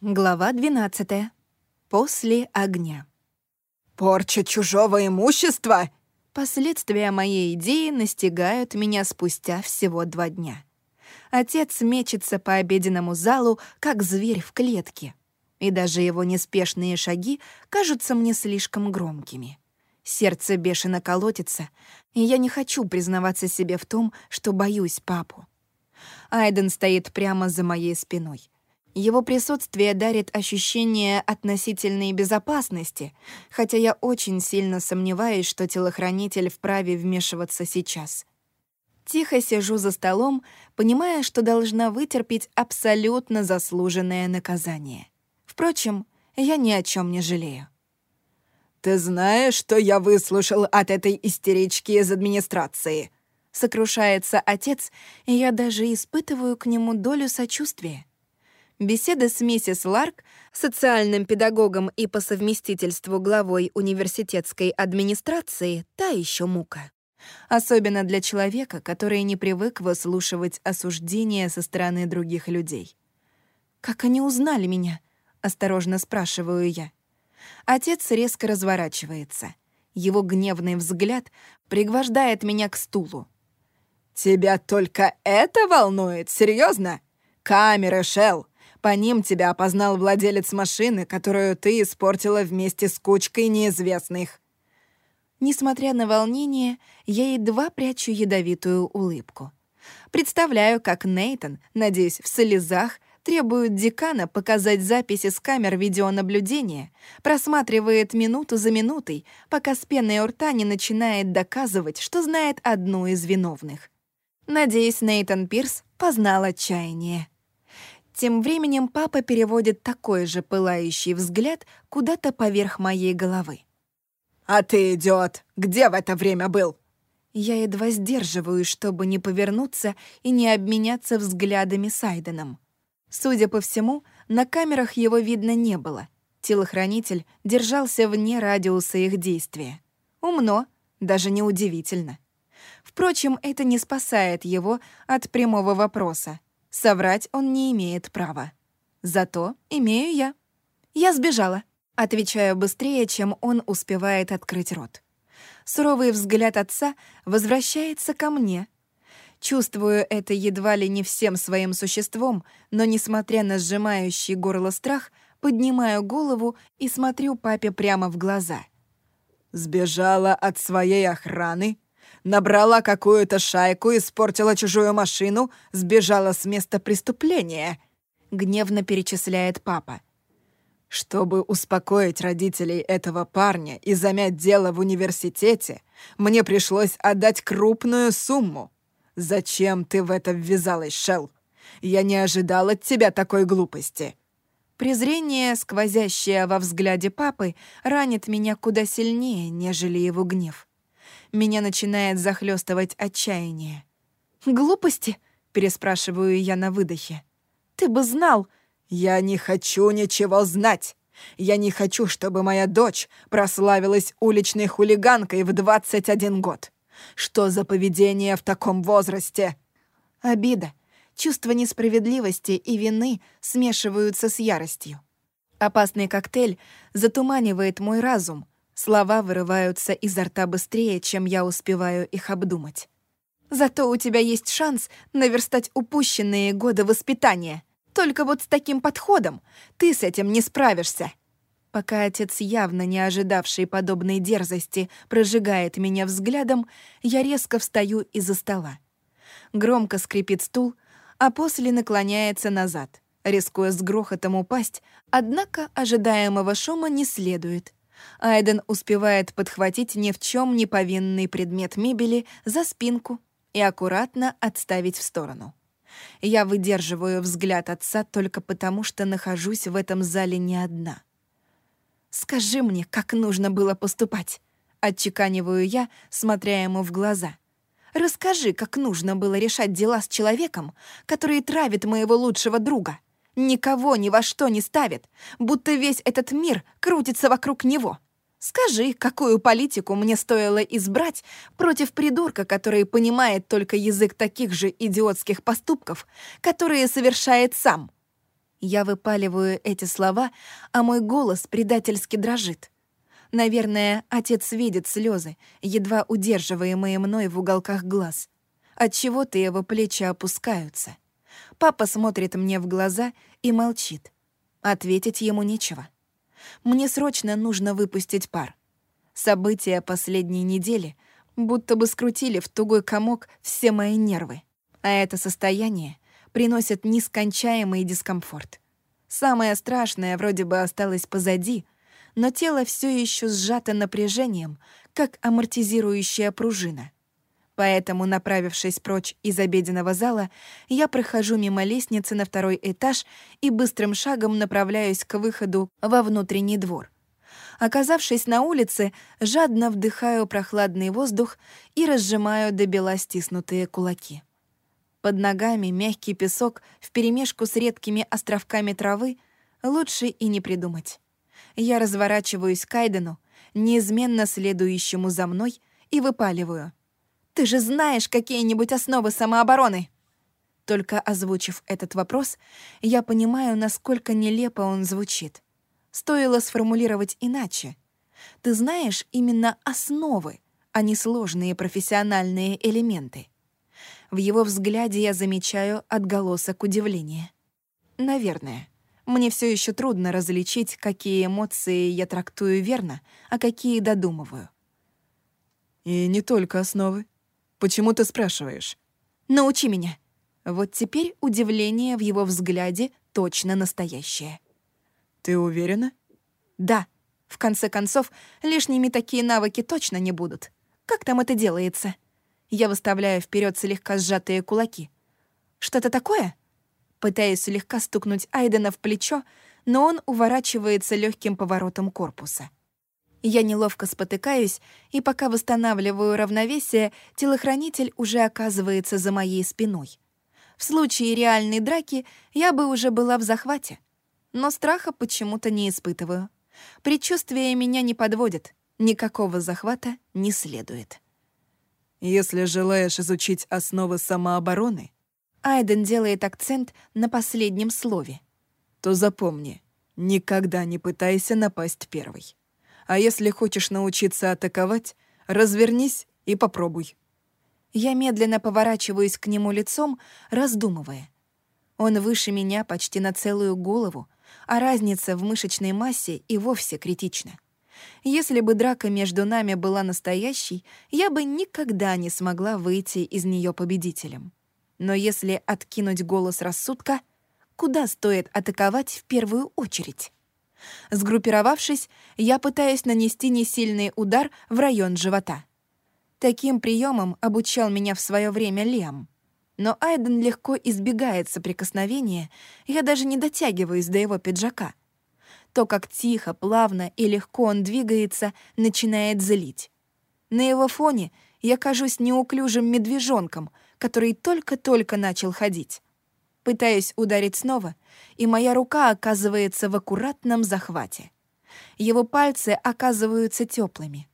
Глава 12. После огня. «Порча чужого имущества?» Последствия моей идеи настигают меня спустя всего два дня. Отец мечется по обеденному залу, как зверь в клетке. И даже его неспешные шаги кажутся мне слишком громкими. Сердце бешено колотится, и я не хочу признаваться себе в том, что боюсь папу. Айден стоит прямо за моей спиной — его присутствие дарит ощущение относительной безопасности, хотя я очень сильно сомневаюсь, что телохранитель вправе вмешиваться сейчас. Тихо сижу за столом, понимая, что должна вытерпеть абсолютно заслуженное наказание. Впрочем, я ни о чем не жалею. «Ты знаешь, что я выслушал от этой истерички из администрации?» Сокрушается отец, и я даже испытываю к нему долю сочувствия. Беседа с миссис Ларк, социальным педагогом и по совместительству главой университетской администрации, та еще мука. Особенно для человека, который не привык выслушивать осуждения со стороны других людей. «Как они узнали меня?» — осторожно спрашиваю я. Отец резко разворачивается. Его гневный взгляд пригвождает меня к стулу. «Тебя только это волнует? Серьезно? Камеры, Шелл, по ним тебя опознал владелец машины, которую ты испортила вместе с кучкой неизвестных». Несмотря на волнение, я едва прячу ядовитую улыбку. Представляю, как Нейтон, надеюсь, в слезах, требует декана показать записи с камер видеонаблюдения, просматривает минуту за минутой, пока с пеной у рта не начинает доказывать, что знает одну из виновных. Надеюсь, Нейтон Пирс познал отчаяние. Тем временем папа переводит такой же пылающий взгляд куда-то поверх моей головы. «А ты, идиот, где в это время был?» Я едва сдерживаю, чтобы не повернуться и не обменяться взглядами с Айденом. Судя по всему, на камерах его видно не было. Телохранитель держался вне радиуса их действия. Умно, даже неудивительно. Впрочем, это не спасает его от прямого вопроса. Соврать он не имеет права. Зато имею я. Я сбежала. Отвечаю быстрее, чем он успевает открыть рот. Суровый взгляд отца возвращается ко мне. Чувствую это едва ли не всем своим существом, но, несмотря на сжимающий горло страх, поднимаю голову и смотрю папе прямо в глаза. «Сбежала от своей охраны Набрала какую-то шайку, испортила чужую машину, сбежала с места преступления», — гневно перечисляет папа. «Чтобы успокоить родителей этого парня и замять дело в университете, мне пришлось отдать крупную сумму. Зачем ты в это ввязалась, Шелл? Я не ожидал от тебя такой глупости». Презрение, сквозящее во взгляде папы, ранит меня куда сильнее, нежели его гнев меня начинает захлестывать отчаяние. «Глупости?» — переспрашиваю я на выдохе. «Ты бы знал!» «Я не хочу ничего знать! Я не хочу, чтобы моя дочь прославилась уличной хулиганкой в 21 год! Что за поведение в таком возрасте?» Обида, чувство несправедливости и вины смешиваются с яростью. Опасный коктейль затуманивает мой разум, Слова вырываются изо рта быстрее, чем я успеваю их обдумать. Зато у тебя есть шанс наверстать упущенные годы воспитания. Только вот с таким подходом ты с этим не справишься. Пока отец, явно не ожидавший подобной дерзости, прожигает меня взглядом, я резко встаю из-за стола. Громко скрипит стул, а после наклоняется назад, рискуя с грохотом упасть, однако ожидаемого шума не следует — Айден успевает подхватить ни в чем не повинный предмет мебели за спинку и аккуратно отставить в сторону. Я выдерживаю взгляд отца только потому, что нахожусь в этом зале не одна. «Скажи мне, как нужно было поступать?» — отчеканиваю я, смотря ему в глаза. «Расскажи, как нужно было решать дела с человеком, который травит моего лучшего друга» никого ни во что не ставит, будто весь этот мир крутится вокруг него. Скажи, какую политику мне стоило избрать против придурка, который понимает только язык таких же идиотских поступков, которые совершает сам? Я выпаливаю эти слова, а мой голос предательски дрожит. Наверное, отец видит слезы, едва удерживаемые мной в уголках глаз. Отчего-то его плечи опускаются. Папа смотрит мне в глаза и молчит. Ответить ему нечего. Мне срочно нужно выпустить пар. События последней недели будто бы скрутили в тугой комок все мои нервы. А это состояние приносит нескончаемый дискомфорт. Самое страшное вроде бы осталось позади, но тело все еще сжато напряжением, как амортизирующая пружина. Поэтому, направившись прочь из обеденного зала, я прохожу мимо лестницы на второй этаж и быстрым шагом направляюсь к выходу во внутренний двор. Оказавшись на улице, жадно вдыхаю прохладный воздух и разжимаю до бела стиснутые кулаки. Под ногами мягкий песок вперемешку с редкими островками травы лучше и не придумать. Я разворачиваюсь к Айдену, неизменно следующему за мной, и выпаливаю. «Ты же знаешь какие-нибудь основы самообороны!» Только озвучив этот вопрос, я понимаю, насколько нелепо он звучит. Стоило сформулировать иначе. Ты знаешь именно основы, а не сложные профессиональные элементы. В его взгляде я замечаю отголосок удивления. Наверное. Мне все еще трудно различить, какие эмоции я трактую верно, а какие додумываю. И не только основы. Почему ты спрашиваешь? Научи меня. Вот теперь удивление в его взгляде точно настоящее. Ты уверена? Да. В конце концов, лишними такие навыки точно не будут. Как там это делается? Я выставляю вперед слегка сжатые кулаки. Что-то такое? Пытаюсь слегка стукнуть Айдена в плечо, но он уворачивается легким поворотом корпуса. Я неловко спотыкаюсь, и пока восстанавливаю равновесие, телохранитель уже оказывается за моей спиной. В случае реальной драки я бы уже была в захвате. Но страха почему-то не испытываю. Предчувствие меня не подводит, никакого захвата не следует. Если желаешь изучить основы самообороны, Айден делает акцент на последнем слове. То запомни, никогда не пытайся напасть первой. А если хочешь научиться атаковать, развернись и попробуй. Я медленно поворачиваюсь к нему лицом, раздумывая. Он выше меня почти на целую голову, а разница в мышечной массе и вовсе критична. Если бы драка между нами была настоящей, я бы никогда не смогла выйти из нее победителем. Но если откинуть голос рассудка, куда стоит атаковать в первую очередь? Сгруппировавшись, я пытаюсь нанести несильный удар в район живота. Таким приемом обучал меня в свое время Лем. Но Айден легко избегает соприкосновения, я даже не дотягиваюсь до его пиджака — то, как тихо, плавно и легко он двигается, начинает злить. На его фоне я кажусь неуклюжим медвежонком, который только-только начал ходить. Пытаюсь ударить снова, и моя рука оказывается в аккуратном захвате. Его пальцы оказываются теплыми.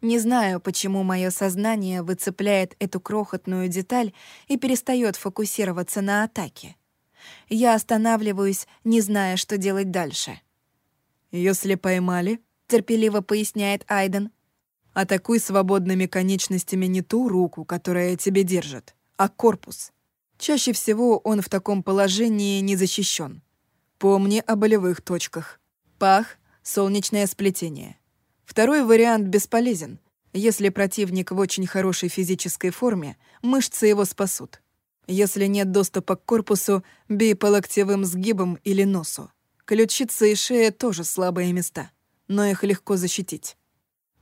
Не знаю, почему мое сознание выцепляет эту крохотную деталь и перестает фокусироваться на атаке. Я останавливаюсь, не зная, что делать дальше. «Если поймали», — терпеливо поясняет Айден, «атакуй свободными конечностями не ту руку, которая тебе держит, а корпус. Чаще всего он в таком положении не защищен. Помни о болевых точках. Пах — солнечное сплетение. Второй вариант бесполезен. Если противник в очень хорошей физической форме, мышцы его спасут. Если нет доступа к корпусу, бей по локтевым сгибам или носу. Ключица и шея тоже слабые места, но их легко защитить.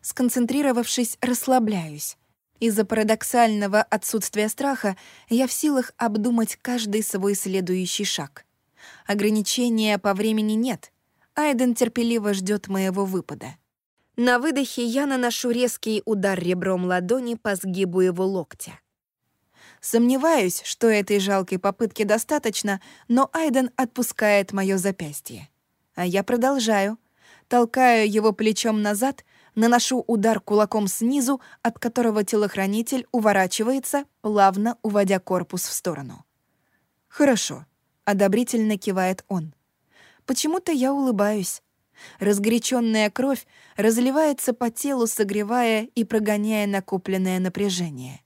Сконцентрировавшись, расслабляюсь. Из-за парадоксального отсутствия страха я в силах обдумать каждый свой следующий шаг. Ограничения по времени нет. Айден терпеливо ждет моего выпада. На выдохе я наношу резкий удар ребром ладони по сгибу его локтя. Сомневаюсь, что этой жалкой попытки достаточно, но Айден отпускает мое запястье. А я продолжаю. Толкаю его плечом назад, наношу удар кулаком снизу, от которого телохранитель уворачивается, плавно уводя корпус в сторону. «Хорошо», — одобрительно кивает он. Почему-то я улыбаюсь. Разгоряченная кровь разливается по телу, согревая и прогоняя накопленное напряжение.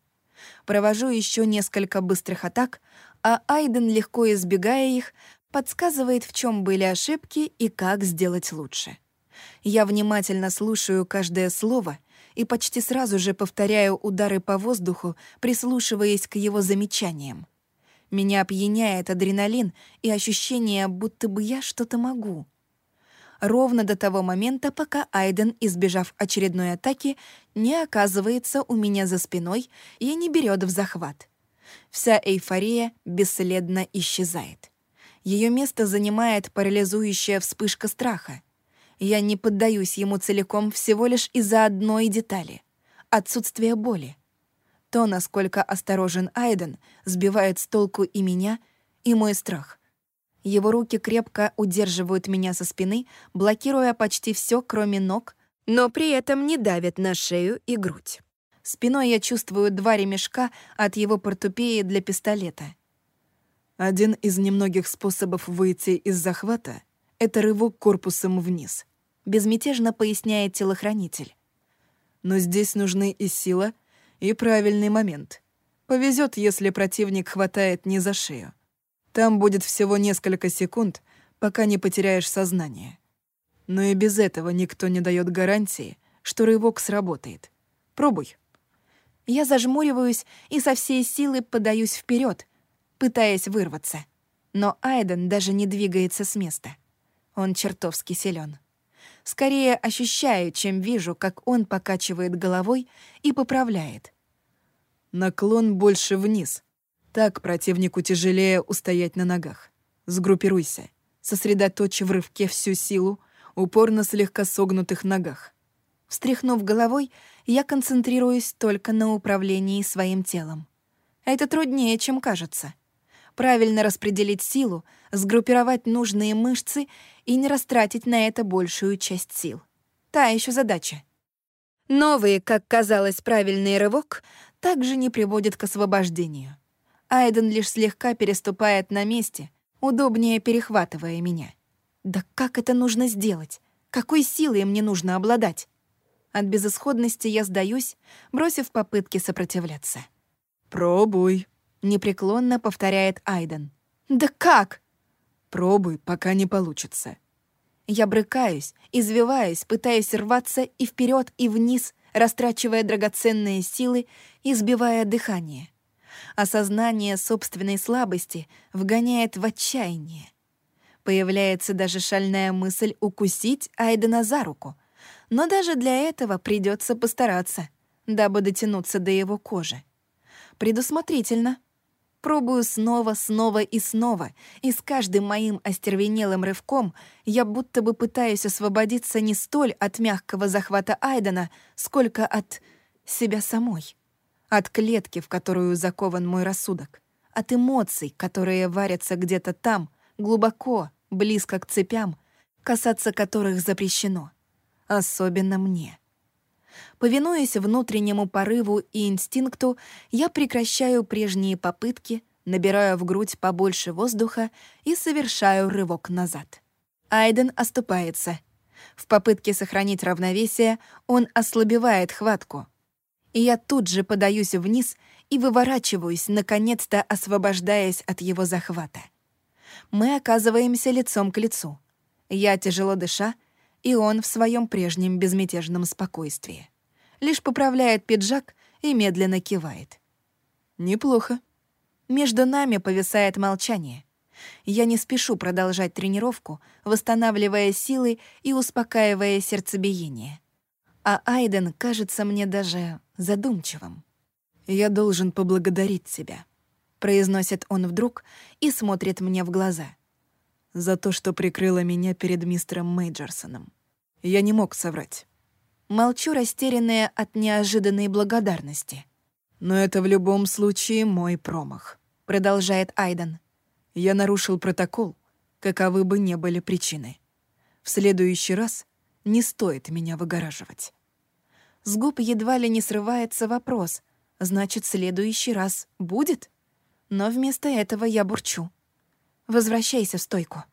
Провожу еще несколько быстрых атак, а Айден, легко избегая их, подсказывает, в чем были ошибки и как сделать лучше. Я внимательно слушаю каждое слово и почти сразу же повторяю удары по воздуху, прислушиваясь к его замечаниям. Меня опьяняет адреналин и ощущение, будто бы я что-то могу. Ровно до того момента, пока Айден, избежав очередной атаки, не оказывается у меня за спиной и не берет в захват. Вся эйфория бесследно исчезает. Ее место занимает парализующая вспышка страха. Я не поддаюсь ему целиком всего лишь из-за одной детали — отсутствия боли. То, насколько осторожен Айден, сбивает с толку и меня, и мой страх. Его руки крепко удерживают меня со спины, блокируя почти все, кроме ног, но при этом не давят на шею и грудь. Спиной я чувствую два ремешка от его портупеи для пистолета — один из немногих способов выйти из захвата — это рывок корпусом вниз. Безмятежно поясняет телохранитель. Но здесь нужны и сила, и правильный момент. Повезет, если противник хватает не за шею. Там будет всего несколько секунд, пока не потеряешь сознание. Но и без этого никто не дает гарантии, что рывок сработает. Пробуй. Я зажмуриваюсь и со всей силы подаюсь вперед, пытаясь вырваться. Но Айден даже не двигается с места. Он чертовски силен. Скорее ощущаю, чем вижу, как он покачивает головой и поправляет. Наклон больше вниз. Так противнику тяжелее устоять на ногах. Сгруппируйся. Сосредоточь в рывке всю силу, упор на слегка согнутых ногах. Встряхнув головой, я концентрируюсь только на управлении своим телом. Это труднее, чем кажется правильно распределить силу, сгруппировать нужные мышцы и не растратить на это большую часть сил. Та еще задача. Новый, как казалось, правильный рывок также не приводит к освобождению. Айден лишь слегка переступает на месте, удобнее перехватывая меня. Да как это нужно сделать? Какой силой мне нужно обладать? От безысходности я сдаюсь, бросив попытки сопротивляться. «Пробуй», непреклонно повторяет Айден. «Да как?» «Пробуй, пока не получится». Я брыкаюсь, извиваюсь, пытаюсь рваться и вперед, и вниз, растрачивая драгоценные силы и сбивая дыхание. Осознание собственной слабости вгоняет в отчаяние. Появляется даже шальная мысль укусить Айдена за руку. Но даже для этого придется постараться, дабы дотянуться до его кожи. Предусмотрительно, Пробую снова, снова и снова, и с каждым моим остервенелым рывком я будто бы пытаюсь освободиться не столь от мягкого захвата Айдена, сколько от себя самой. От клетки, в которую закован мой рассудок. От эмоций, которые варятся где-то там, глубоко, близко к цепям, касаться которых запрещено. Особенно мне. Повинуясь внутреннему порыву и инстинкту, я прекращаю прежние попытки, набираю в грудь побольше воздуха и совершаю рывок назад. Айден оступается. В попытке сохранить равновесие он ослабевает хватку. И я тут же подаюсь вниз и выворачиваюсь, наконец-то освобождаясь от его захвата. Мы оказываемся лицом к лицу. Я тяжело дыша, и он в своем прежнем безмятежном спокойствии. Лишь поправляет пиджак и медленно кивает. «Неплохо». Между нами повисает молчание. Я не спешу продолжать тренировку, восстанавливая силы и успокаивая сердцебиение. А Айден кажется мне даже задумчивым. «Я должен поблагодарить тебя», — произносит он вдруг и смотрит мне в глаза — за то, что прикрыла меня перед мистером Мейджерсоном. Я не мог соврать. Молчу, растерянная от неожиданной благодарности. «Но это в любом случае мой промах», — продолжает Айден. «Я нарушил протокол, каковы бы ни были причины. В следующий раз не стоит меня выгораживать». С губ едва ли не срывается вопрос. Значит, следующий раз будет? Но вместо этого я бурчу. Возвращайся в стойку.